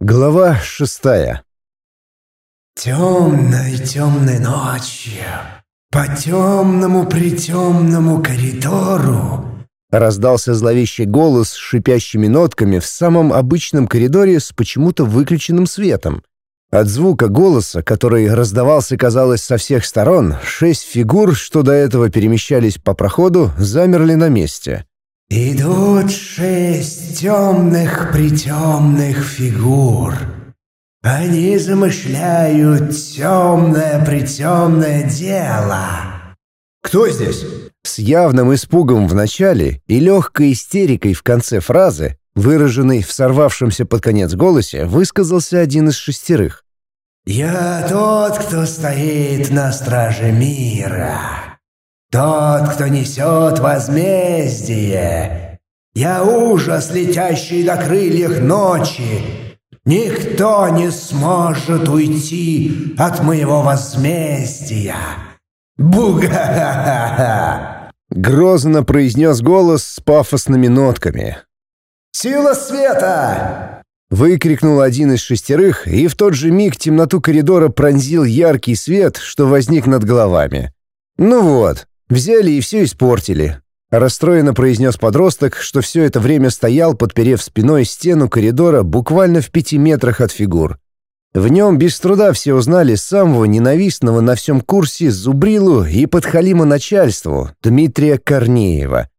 Глава шестая. Темной, темной ночью, по темному притемному коридору Раздался зловещий голос с шипящими нотками в самом обычном коридоре с почему-то выключенным светом. От звука голоса, который раздавался, казалось, со всех сторон, шесть фигур, что до этого перемещались по проходу, замерли на месте. Идут шесть темных притемных фигур. Они замышляют темное притемное дело. «Кто здесь?» С явным испугом в начале и легкой истерикой в конце фразы, выраженной в сорвавшемся под конец голосе, высказался один из шестерых. «Я тот, кто стоит на страже мира. Тот, кто несет возмездие. Я ужас, летящий на крыльях ночи. Никто не сможет уйти от моего возмездия. Буга! Грозно произнес голос с пафосными нотками. «Сила света!» Выкрикнул один из шестерых, и в тот же миг темноту коридора пронзил яркий свет, что возник над головами. Ну вот, Взяли и все испортили. Расстроенно произнес подросток, что все это время стоял, подперев спиной стену коридора буквально в пяти метрах от фигур. В нем без труда все узнали самого ненавистного на всем курсе Зубрилу и подхалима начальству Дмитрия Корнеева.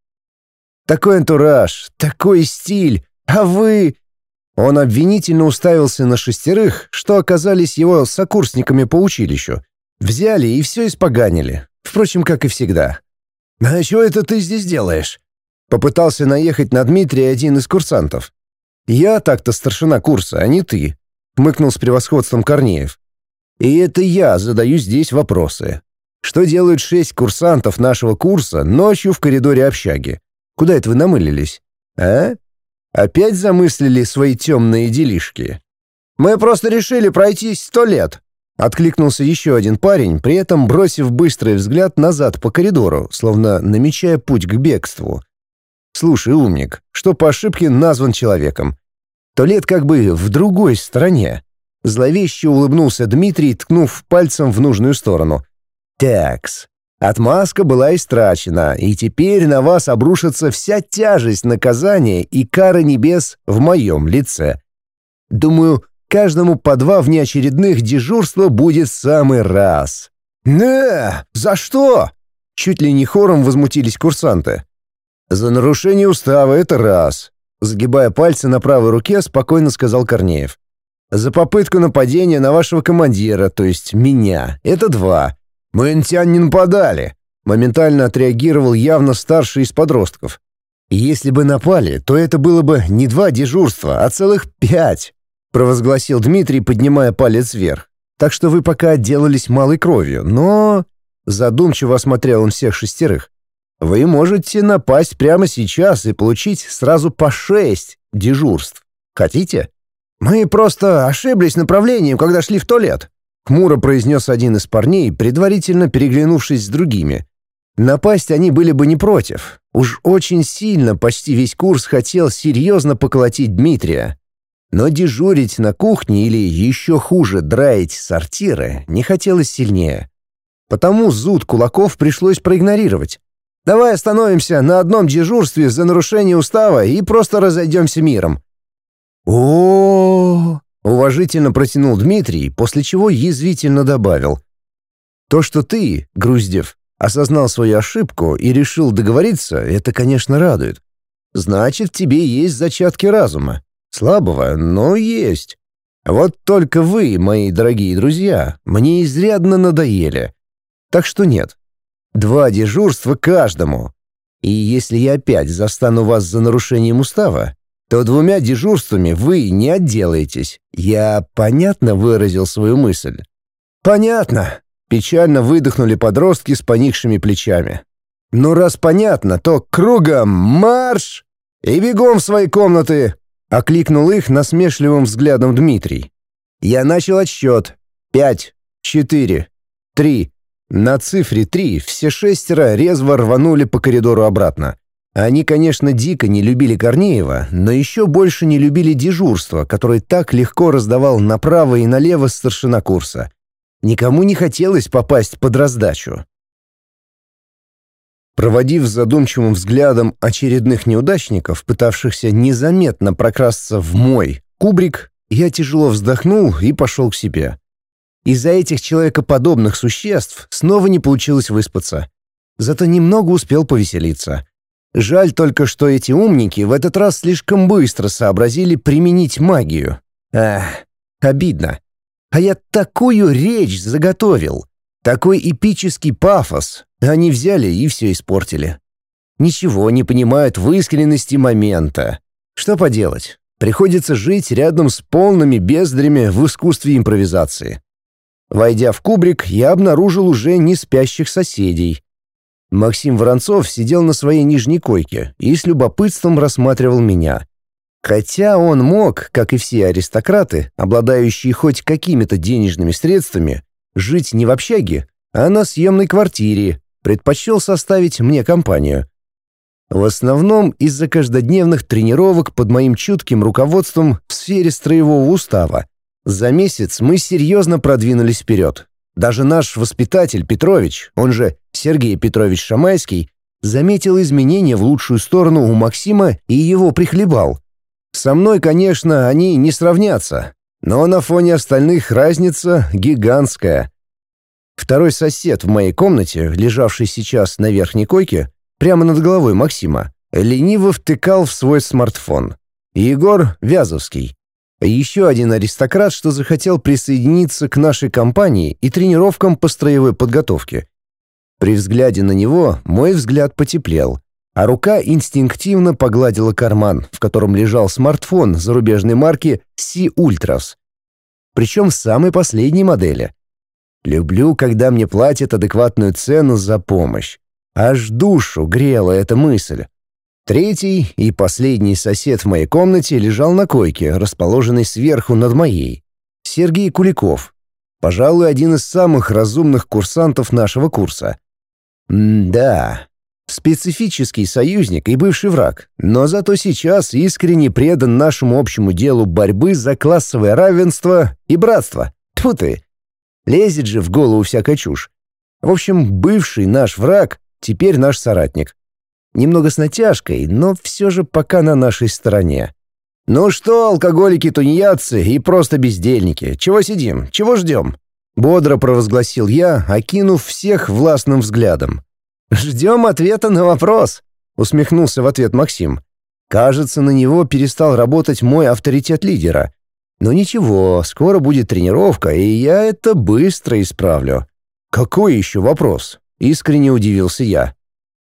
Такой антураж, такой стиль, а вы... Он обвинительно уставился на шестерых, что оказались его сокурсниками по училищу. Взяли и все испоганили. Впрочем, как и всегда. «А что это ты здесь делаешь?» Попытался наехать на Дмитрия один из курсантов. «Я так-то старшина курса, а не ты», — хмыкнул с превосходством Корнеев. «И это я задаю здесь вопросы. Что делают шесть курсантов нашего курса ночью в коридоре общаги? Куда это вы намылились? А? Опять замыслили свои темные делишки? Мы просто решили пройтись сто лет», Откликнулся еще один парень, при этом бросив быстрый взгляд назад по коридору, словно намечая путь к бегству. «Слушай, умник, что по ошибке назван человеком. Туалет как бы в другой стороне». Зловеще улыбнулся Дмитрий, ткнув пальцем в нужную сторону. «Такс. Отмазка была истрачена, и теперь на вас обрушится вся тяжесть наказания и кара небес в моем лице. Думаю, Каждому по два внеочередных дежурства будет самый раз. «Не, за что?» Чуть ли не хором возмутились курсанты. «За нарушение устава это раз», — сгибая пальцы на правой руке, спокойно сказал Корнеев. «За попытку нападения на вашего командира, то есть меня, это два. Мы на не нападали», — моментально отреагировал явно старший из подростков. «Если бы напали, то это было бы не два дежурства, а целых пять провозгласил Дмитрий, поднимая палец вверх. «Так что вы пока отделались малой кровью, но...» Задумчиво осмотрел он всех шестерых. «Вы можете напасть прямо сейчас и получить сразу по шесть дежурств. Хотите?» «Мы просто ошиблись направлением, когда шли в туалет», — хмуро произнес один из парней, предварительно переглянувшись с другими. Напасть они были бы не против. Уж очень сильно почти весь курс хотел серьезно поколотить Дмитрия. Но дежурить на кухне или еще хуже драить сортиры не хотелось сильнее. Потому зуд кулаков пришлось проигнорировать. «Давай остановимся на одном дежурстве за нарушение устава и просто разойдемся миром». О, уважительно протянул Дмитрий, после чего язвительно добавил. «То, что ты, Груздев, осознал свою ошибку и решил договориться, это, конечно, радует. Значит, тебе есть зачатки разума. Слабого, но есть. Вот только вы, мои дорогие друзья, мне изрядно надоели. Так что нет. Два дежурства каждому. И если я опять застану вас за нарушением устава, то двумя дежурствами вы не отделаетесь. Я понятно выразил свою мысль? Понятно. Печально выдохнули подростки с поникшими плечами. Ну раз понятно, то кругом марш и бегом в свои комнаты. Окликнул их насмешливым взглядом Дмитрий. Я начал отсчет. Пять, четыре, три. На цифре три все шестеро резво рванули по коридору обратно. Они, конечно, дико не любили Корнеева, но еще больше не любили дежурство, которое так легко раздавал направо и налево старшина курса. Никому не хотелось попасть под раздачу. Проводив задумчивым взглядом очередных неудачников, пытавшихся незаметно прокрасться в мой кубрик, я тяжело вздохнул и пошел к себе. Из-за этих человекоподобных существ снова не получилось выспаться. Зато немного успел повеселиться. Жаль только, что эти умники в этот раз слишком быстро сообразили применить магию. Эх, обидно. А я такую речь заготовил. Такой эпический пафос. Они взяли и все испортили. Ничего не понимают в искренности момента. Что поделать? Приходится жить рядом с полными бездрями в искусстве импровизации. Войдя в кубрик, я обнаружил уже не спящих соседей. Максим Воронцов сидел на своей нижней койке и с любопытством рассматривал меня. Хотя он мог, как и все аристократы, обладающие хоть какими-то денежными средствами, жить не в общаге, а на съемной квартире, предпочел составить мне компанию. В основном из-за каждодневных тренировок под моим чутким руководством в сфере строевого устава. За месяц мы серьезно продвинулись вперед. Даже наш воспитатель Петрович, он же Сергей Петрович Шамайский, заметил изменения в лучшую сторону у Максима и его прихлебал. Со мной, конечно, они не сравнятся, но на фоне остальных разница гигантская. Второй сосед в моей комнате, лежавший сейчас на верхней койке, прямо над головой Максима, лениво втыкал в свой смартфон. Егор Вязовский. Еще один аристократ, что захотел присоединиться к нашей компании и тренировкам по строевой подготовке. При взгляде на него мой взгляд потеплел, а рука инстинктивно погладила карман, в котором лежал смартфон зарубежной марки Си Ultras. Причем самой последней модели. Люблю, когда мне платят адекватную цену за помощь. Аж душу грела эта мысль. Третий и последний сосед в моей комнате лежал на койке, расположенной сверху над моей. Сергей Куликов. Пожалуй, один из самых разумных курсантов нашего курса. М-да. Специфический союзник и бывший враг, но зато сейчас искренне предан нашему общему делу борьбы за классовое равенство и братство. Тьфу ты! Лезет же в голову всякая чушь. В общем, бывший наш враг теперь наш соратник. Немного с натяжкой, но все же пока на нашей стороне. «Ну что, алкоголики-тунеядцы и просто бездельники, чего сидим, чего ждем?» Бодро провозгласил я, окинув всех властным взглядом. «Ждем ответа на вопрос», — усмехнулся в ответ Максим. «Кажется, на него перестал работать мой авторитет лидера. Но ничего, скоро будет тренировка, и я это быстро исправлю». «Какой еще вопрос?» Искренне удивился я.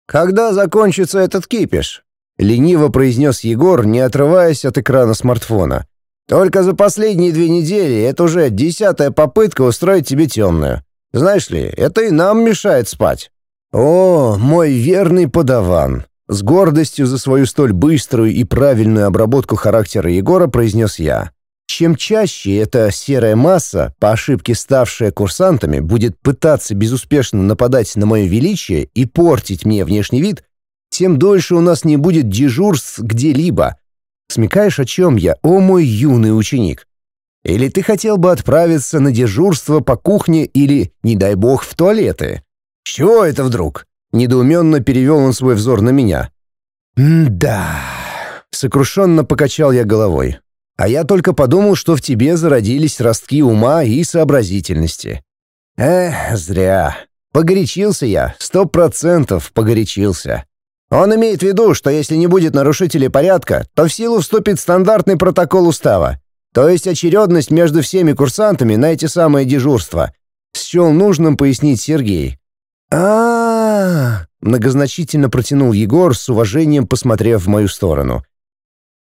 «Когда закончится этот кипиш?» — лениво произнес Егор, не отрываясь от экрана смартфона. «Только за последние две недели это уже десятая попытка устроить тебе темную. Знаешь ли, это и нам мешает спать». «О, мой верный подаван!» С гордостью за свою столь быструю и правильную обработку характера Егора произнес я. Чем чаще эта серая масса, по ошибке ставшая курсантами, будет пытаться безуспешно нападать на мое величие и портить мне внешний вид, тем дольше у нас не будет дежурств где-либо. Смекаешь, о чем я, о мой юный ученик? Или ты хотел бы отправиться на дежурство по кухне или, не дай бог, в туалеты? Чего это вдруг? Недоуменно перевел он свой взор на меня. «Да...» — сокрушенно покачал я головой. А я только подумал, что в тебе зародились ростки ума и сообразительности. Эх, зря. Погорячился я, сто процентов погорячился. Он имеет в виду, что если не будет нарушителей порядка, то в силу вступит стандартный протокол устава, то есть очередность между всеми курсантами на эти самые дежурства. Счел нужным пояснить Сергей. а, -а, -а многозначительно протянул Егор с уважением, посмотрев в мою сторону.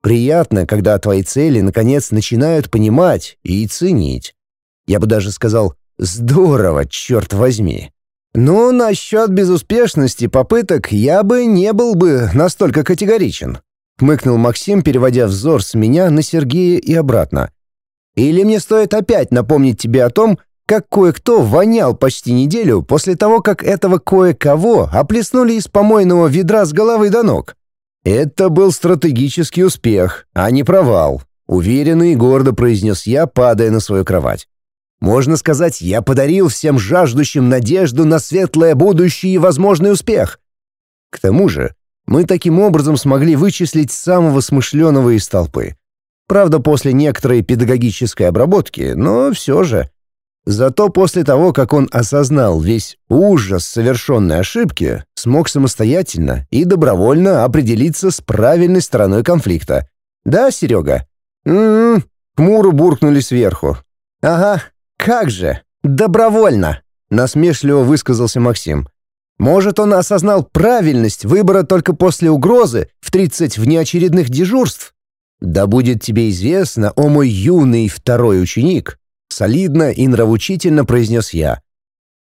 Приятно, когда твои цели наконец начинают понимать и ценить. Я бы даже сказал «здорово, черт возьми». Ну, насчет безуспешности попыток я бы не был бы настолько категоричен. Хмыкнул Максим, переводя взор с меня на Сергея и обратно. Или мне стоит опять напомнить тебе о том, как кое-кто вонял почти неделю после того, как этого кое-кого оплеснули из помойного ведра с головы до ног. Это был стратегический успех, а не провал, уверенно и гордо произнес я, падая на свою кровать. Можно сказать, я подарил всем жаждущим надежду на светлое будущее и возможный успех. К тому же, мы таким образом смогли вычислить самого смышленого из толпы. Правда, после некоторой педагогической обработки, но все же. Зато после того, как он осознал весь ужас совершенной ошибки, смог самостоятельно и добровольно определиться с правильной стороной конфликта. Да, Серега? М-м, хмуро буркнули сверху. Ага, как же, добровольно, насмешливо высказался Максим. Может, он осознал правильность выбора только после угрозы в 30 внеочередных дежурств? Да будет тебе известно, о мой юный второй ученик, солидно и нравоучительно произнес я.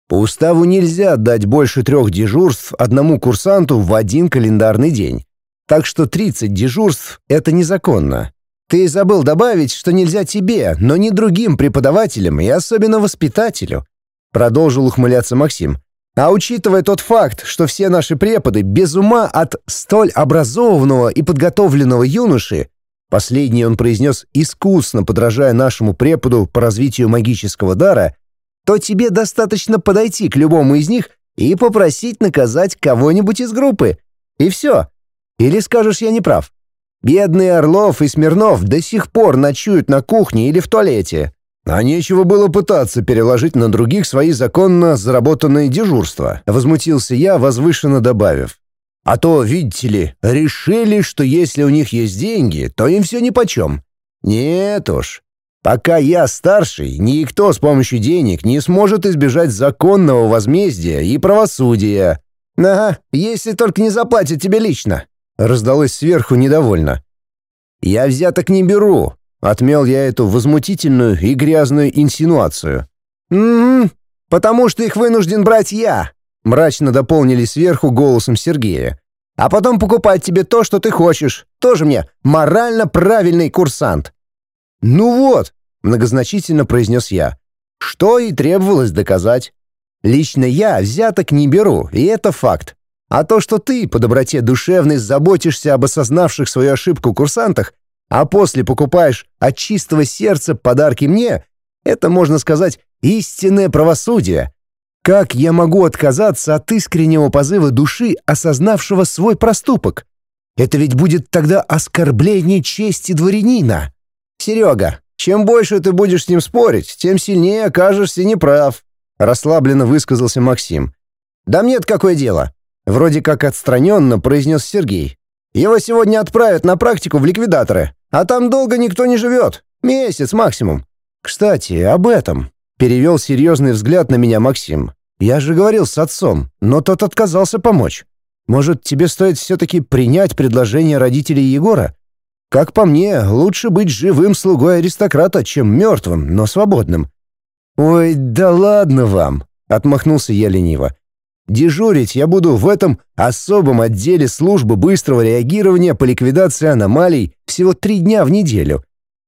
По уставу нельзя дать больше трех дежурств одному курсанту в один календарный день. Так что 30 дежурств — это незаконно. Ты забыл добавить, что нельзя тебе, но не другим преподавателям и особенно воспитателю. Продолжил ухмыляться Максим. А учитывая тот факт, что все наши преподы без ума от столь образованного и подготовленного юноши, Последний он произнес искусно, подражая нашему преподу по развитию магического дара, то тебе достаточно подойти к любому из них и попросить наказать кого-нибудь из группы. И все. Или скажешь, я не прав. Бедные Орлов и Смирнов до сих пор ночуют на кухне или в туалете. А нечего было пытаться переложить на других свои законно заработанные дежурства, возмутился я, возвышенно добавив. А то, видите ли, решили, что если у них есть деньги, то им все нипочем. Нет уж. Пока я старший, никто с помощью денег не сможет избежать законного возмездия и правосудия. Ага, если только не заплатят тебе лично. Раздалось сверху недовольно. Я взяток не беру. Отмел я эту возмутительную и грязную инсинуацию. «Угу, потому что их вынужден брать я», Мрачно дополнили сверху голосом Сергея. «А потом покупать тебе то, что ты хочешь. Тоже мне морально правильный курсант». «Ну вот», — многозначительно произнес я, — «что и требовалось доказать. Лично я взяток не беру, и это факт. А то, что ты по доброте душевной заботишься об осознавших свою ошибку курсантах, а после покупаешь от чистого сердца подарки мне, это, можно сказать, истинное правосудие. Как я могу отказаться от искреннего позыва души, осознавшего свой проступок? Это ведь будет тогда оскорбление чести дворянина. Серега, чем больше ты будешь с ним спорить, тем сильнее окажешься неправ, расслабленно высказался Максим. Да мне-то какое дело? Вроде как отстраненно произнес Сергей. Его сегодня отправят на практику в ликвидаторы, а там долго никто не живет. Месяц максимум. Кстати, об этом. Перевел серьезный взгляд на меня Максим. Я же говорил с отцом, но тот отказался помочь. Может, тебе стоит все-таки принять предложение родителей Егора? Как по мне, лучше быть живым слугой аристократа, чем мертвым, но свободным». «Ой, да ладно вам!» — отмахнулся я лениво. «Дежурить я буду в этом особом отделе службы быстрого реагирования по ликвидации аномалий всего три дня в неделю.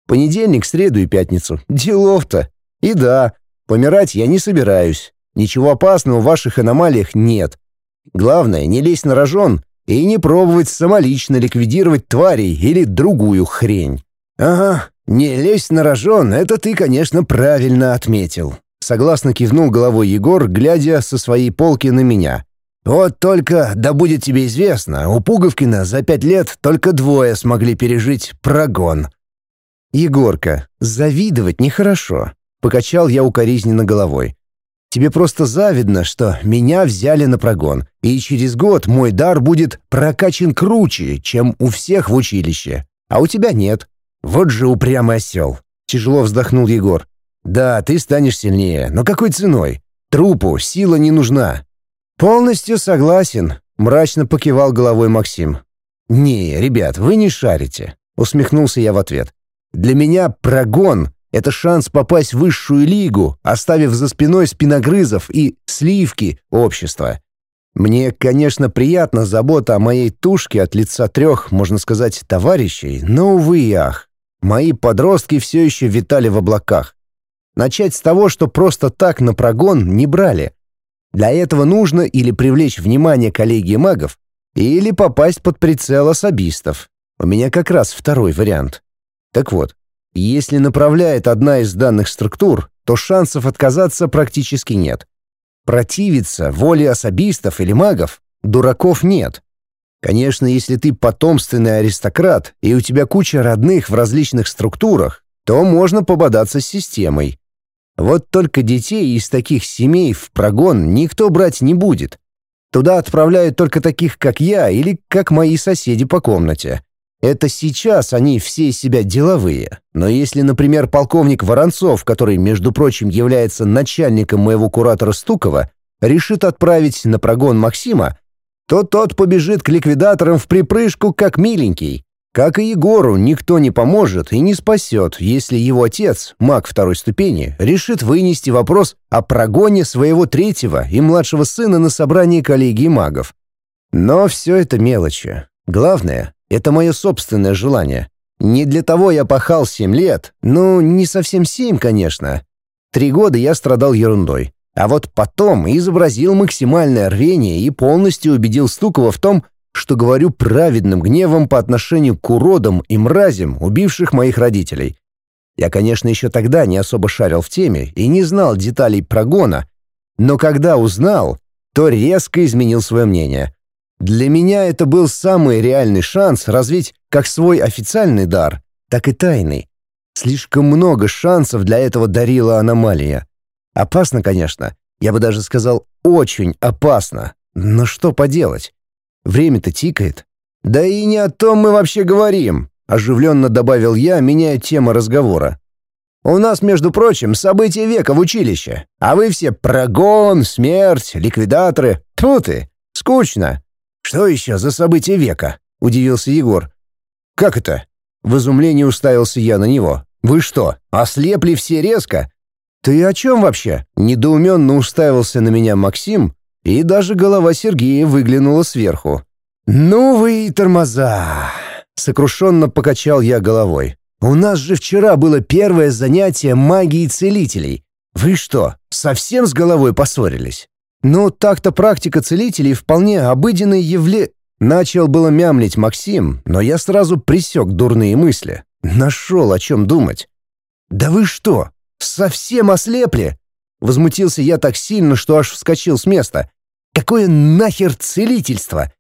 Понедельник, среду и пятницу. Делов-то. И да, помирать я не собираюсь. Ничего опасного в ваших аномалиях нет. Главное, не лезть на рожон и не пробовать самолично ликвидировать тварей или другую хрень. Ага, не лезть на рожон — это ты, конечно, правильно отметил. Согласно кивнул головой Егор, глядя со своей полки на меня. Вот только, да будет тебе известно, у Пуговкина за пять лет только двое смогли пережить прогон. Егорка, завидовать нехорошо. Покачал я укоризненно головой. Тебе просто завидно, что меня взяли на прогон, и через год мой дар будет прокачан круче, чем у всех в училище. А у тебя нет. Вот же упрямый осел. Тяжело вздохнул Егор. Да, ты станешь сильнее, но какой ценой? Трупу сила не нужна. Полностью согласен, мрачно покивал головой Максим. Не, ребят, вы не шарите, усмехнулся я в ответ. Для меня прогон это шанс попасть в высшую лигу, оставив за спиной спиногрызов и сливки общества. Мне, конечно, приятна забота о моей тушке от лица трех, можно сказать, товарищей, но, увы и ах, мои подростки все еще витали в облаках. Начать с того, что просто так на прогон не брали. Для этого нужно или привлечь внимание коллегии магов, Или попасть под прицел особистов. У меня как раз второй вариант. Так вот, если направляет одна из данных структур, то шансов отказаться практически нет. Противиться воле особистов или магов дураков нет. Конечно, если ты потомственный аристократ и у тебя куча родных в различных структурах, то можно пободаться с системой. Вот только детей из таких семей в прогон никто брать не будет. Туда отправляют только таких, как я, или как мои соседи по комнате. Это сейчас они все себя деловые. Но если, например, полковник Воронцов, который, между прочим, является начальником моего куратора Стукова, решит отправить на прогон Максима, то тот побежит к ликвидаторам в припрыжку как миленький. Как и Егору, никто не поможет и не спасет, если его отец, маг второй ступени, решит вынести вопрос о прогоне своего третьего и младшего сына на собрании коллегии магов. Но все это мелочи. Главное — это мое собственное желание. Не для того я пахал семь лет, ну, не совсем семь, конечно. Три года я страдал ерундой. А вот потом изобразил максимальное рвение и полностью убедил Стукова в том, что говорю праведным гневом по отношению к уродам и мразям, убивших моих родителей. Я, конечно, еще тогда не особо шарил в теме и не знал деталей прогона, но когда узнал, то резко изменил свое мнение. Для меня это был самый реальный шанс развить как свой официальный дар, так и тайный. Слишком много шансов для этого дарила аномалия. Опасно, конечно, я бы даже сказал, очень опасно. Но что поделать? Время-то тикает. Да и не о том мы вообще говорим, оживленно добавил я, меняя тему разговора. У нас, между прочим, события века в училище, а вы все прогон, смерть, ликвидаторы. Тьфу ты, скучно. Что еще за события века? Удивился Егор. Как это? В изумлении уставился я на него. Вы что, ослепли все резко? «Ты о чем вообще?» Недоуменно уставился на меня Максим, и даже голова Сергея выглянула сверху. «Ну вы и тормоза!» Сокрушенно покачал я головой. «У нас же вчера было первое занятие магии целителей. Вы что, совсем с головой поссорились?» «Ну, так-то практика целителей вполне обыденное явление...» Начал было мямлить Максим, но я сразу присек дурные мысли. Нашел о чем думать. «Да вы что, Совсем ослепли!» Возмутился я так сильно, что аж вскочил с места. «Какое нахер целительство?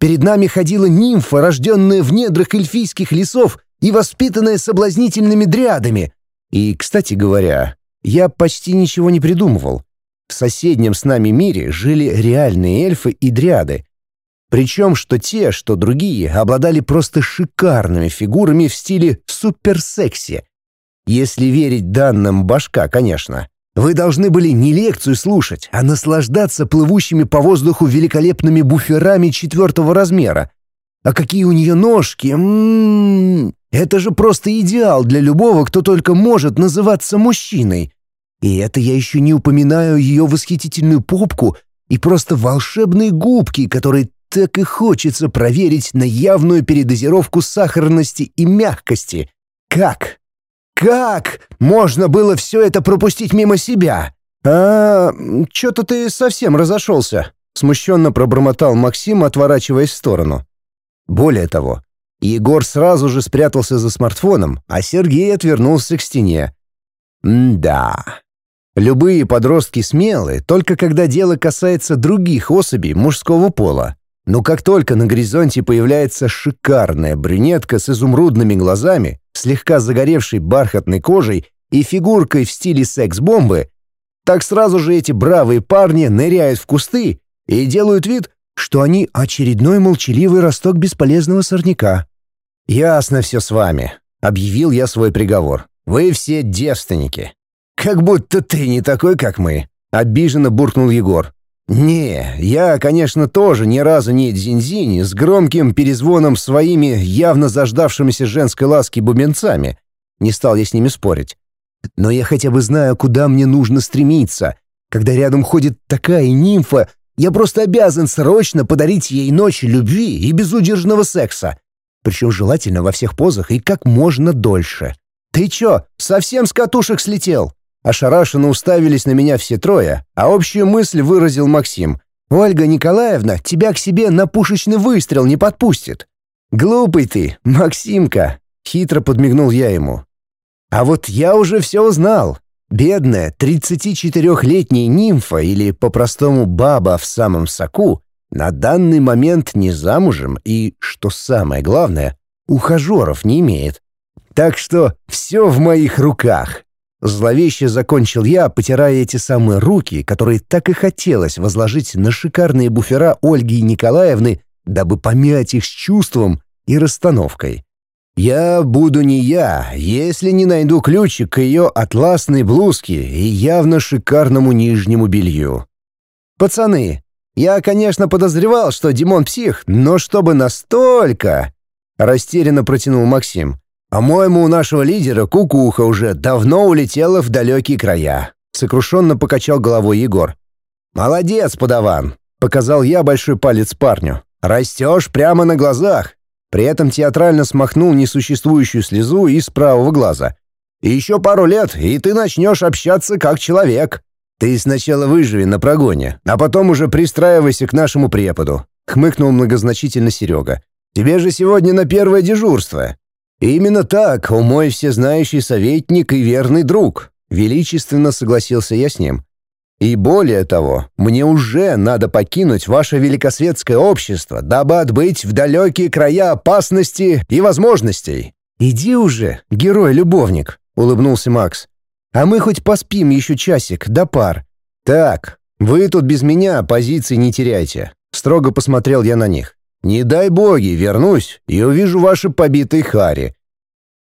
Перед нами ходила нимфа, рожденная в недрах эльфийских лесов и воспитанная соблазнительными дрядами. И, кстати говоря, я почти ничего не придумывал. В соседнем с нами мире жили реальные эльфы и дриады. Причем что те, что другие обладали просто шикарными фигурами в стиле суперсекси. Если верить данным башка, конечно. Вы должны были не лекцию слушать, а наслаждаться плывущими по воздуху великолепными буферами четвертого размера. А какие у нее ножки! М -м -м, это же просто идеал для любого, кто только может называться мужчиной. И это я еще не упоминаю ее восхитительную попку и просто волшебные губки, которые так и хочется проверить на явную передозировку сахарности и мягкости. Как? Как можно было все это пропустить мимо себя? А, что-то ты совсем разошелся, смущенно пробормотал Максим, отворачиваясь в сторону. Более того, Егор сразу же спрятался за смартфоном, а Сергей отвернулся к стене. да. Любые подростки смелы, только когда дело касается других особей мужского пола. Но как только на горизонте появляется шикарная брюнетка с изумрудными глазами, слегка загоревшей бархатной кожей и фигуркой в стиле секс-бомбы, так сразу же эти бравые парни ныряют в кусты и делают вид, что они очередной молчаливый росток бесполезного сорняка. «Ясно все с вами», — объявил я свой приговор. «Вы все девственники». «Как будто ты не такой, как мы», — обиженно буркнул Егор. «Не, я, конечно, тоже ни разу не дзиньзинь с громким перезвоном своими явно заждавшимися женской ласки бубенцами. Не стал я с ними спорить. Но я хотя бы знаю, куда мне нужно стремиться. Когда рядом ходит такая нимфа, я просто обязан срочно подарить ей ночь любви и безудержного секса. Причем желательно во всех позах и как можно дольше. Ты чё, совсем с катушек слетел?» Ошарашенно уставились на меня все трое, а общую мысль выразил Максим. Ольга Николаевна тебя к себе на пушечный выстрел не подпустит. Глупый ты, Максимка, хитро подмигнул я ему. А вот я уже все узнал. Бедная 34-летняя нимфа или по-простому баба в самом соку на данный момент не замужем и, что самое главное, ухажеров не имеет. Так что все в моих руках. Зловеще закончил я, потирая эти самые руки, которые так и хотелось возложить на шикарные буфера Ольги Николаевны, дабы помять их с чувством и расстановкой. Я буду не я, если не найду ключик к ее атласной блузке и явно шикарному нижнему белью. Пацаны, я, конечно, подозревал, что Димон псих, но чтобы настолько... Растерянно протянул Максим. «По-моему, у нашего лидера кукуха уже давно улетела в далекие края», — сокрушенно покачал головой Егор. «Молодец, подаван!» — показал я большой палец парню. «Растешь прямо на глазах!» При этом театрально смахнул несуществующую слезу из правого глаза. «И еще пару лет, и ты начнешь общаться как человек. Ты сначала выживи на прогоне, а потом уже пристраивайся к нашему преподу», — хмыкнул многозначительно Серега. «Тебе же сегодня на первое дежурство. «Именно так, о мой всезнающий советник и верный друг», — величественно согласился я с ним. «И более того, мне уже надо покинуть ваше великосветское общество, дабы отбыть в далекие края опасности и возможностей». «Иди уже, герой-любовник», — улыбнулся Макс. «А мы хоть поспим еще часик, до пар». «Так, вы тут без меня позиции не теряйте», — строго посмотрел я на них. Не дай боги, вернусь и увижу ваши побитые хари».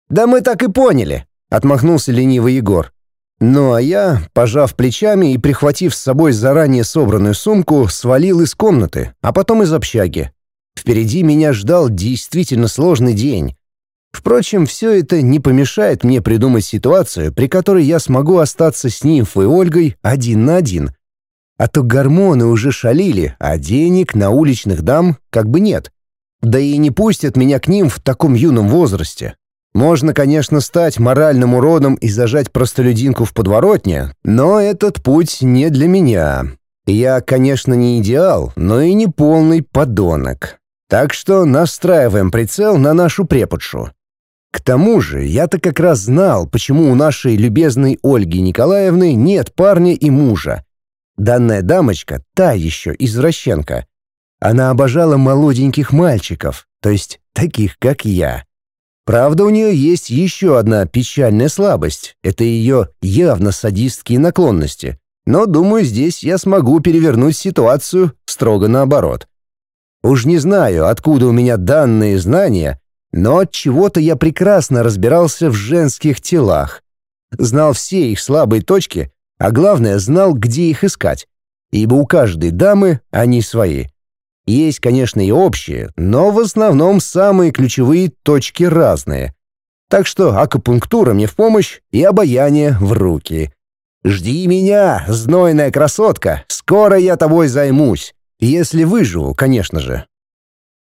«Да мы так и поняли», — отмахнулся ленивый Егор. Ну а я, пожав плечами и прихватив с собой заранее собранную сумку, свалил из комнаты, а потом из общаги. Впереди меня ждал действительно сложный день. Впрочем, все это не помешает мне придумать ситуацию, при которой я смогу остаться с нимфой Ольгой один на один, а то гормоны уже шалили, а денег на уличных дам как бы нет. Да и не пустят меня к ним в таком юном возрасте. Можно, конечно, стать моральным уродом и зажать простолюдинку в подворотне, но этот путь не для меня. Я, конечно, не идеал, но и не полный подонок. Так что настраиваем прицел на нашу преподшу. К тому же, я-то как раз знал, почему у нашей любезной Ольги Николаевны нет парня и мужа. Данная дамочка — та еще извращенка. Она обожала молоденьких мальчиков, то есть таких, как я. Правда, у нее есть еще одна печальная слабость — это ее явно садистские наклонности. Но, думаю, здесь я смогу перевернуть ситуацию строго наоборот. Уж не знаю, откуда у меня данные знания, но от чего-то я прекрасно разбирался в женских телах. Знал все их слабые точки а главное, знал, где их искать, ибо у каждой дамы они свои. Есть, конечно, и общие, но в основном самые ключевые точки разные. Так что акупунктура мне в помощь и обаяние в руки. «Жди меня, знойная красотка, скоро я тобой займусь. Если выживу, конечно же».